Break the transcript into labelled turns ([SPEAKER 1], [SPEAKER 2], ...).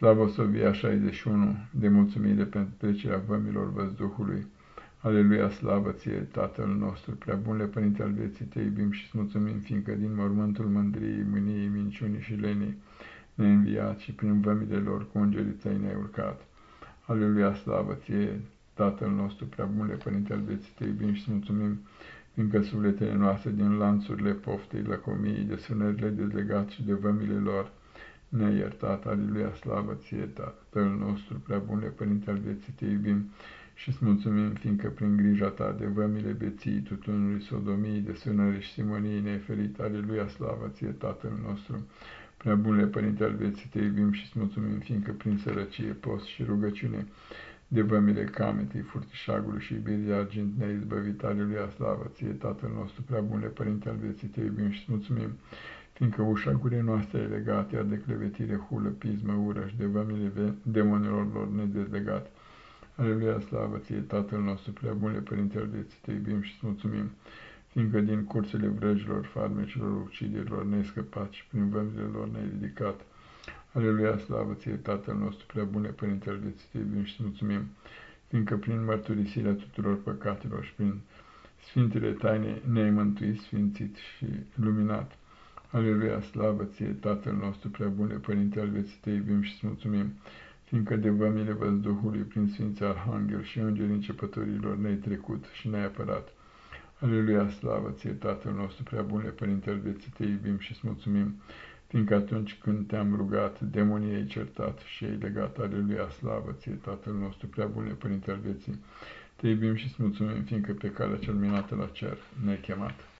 [SPEAKER 1] Slavosovia 61, de mulțumire pentru trecerea vămilor văzduhului. Aleluia, slavă ție, Tatăl nostru, prea bunle Părinte al vieții, te iubim și îți mulțumim, fiindcă din mormântul mândriei, mâniei, minciunii și lenii ne înviat și prin vămile lor cu îngerii tăi ne-ai urcat. Aleluia, slavă ție, Tatăl nostru, prea bunle Părinte al vieții, te iubim și îți mulțumim, fiindcă sufletele noastre din lanțurile poftei, lăcomiei, de sânările dezlegat și de vămile lor, ne-a iertat, aleluia, slavă ție, Tatăl nostru, prea bune Părinte al vieții, te iubim și îți mulțumim, fiindcă prin grija ta de vămile beții, tutunului, sodomii, de sânări și simonii ne-ai ferit, aleluia, slavă ție, Tatăl nostru, prea bune Părinte al vieții, te iubim și îți mulțumim, fiindcă prin sărăcie, post și rugăciune, de vămile cametei, furtișagului și iubirii argint ne-ai izbăvit, aleluia, slavă ție, Tatăl nostru, prea bune Părinte al vieții, te iubim și îți mulțumim, fiindcă ușa gurii noastre e legată, iar de clevetire, hulă, pismă, ură și de vămile demonilor lor nedezlegat. Aleluia, slavă ție, Tatăl nostru, prea bune Părinte al vieții, te iubim și îți mulțumim, fiindcă din curțele vrăjilor, farmecilor, uciderilor ne-ai scăpat și prin vămile lor ne-ai ridicat. Aleluia, slavă ție, Tatăl nostru, prea bune Părinte al vieții, te iubim și îți mulțumim, fiindcă prin mărturisirea tuturor păcatelor și prin Sfintele taine ne-ai mântuit, sfințit și luminat. Aleluia, slavă ție, Tatăl nostru prea bune, Părinte al vieții, te iubim și îți mulțumim, fiindcă de vămile văzduhului, prin Sfinții Arhanghel și Îngerii începătorilor ne-ai trecut și ne-ai apărat. Aleluia, slavă ție, Tatăl nostru prea bune, Părinte al vieții, te iubim și îți mulțumim, fiindcă atunci când te-am rugat, demonii ai certat și ai legat. Aleluia, slavă ție, Tatăl nostru prea bune, Părinte al vieții, te iubim și îți mulțumim, fiindcă pe calea cel minată la cer ne-ai chemat.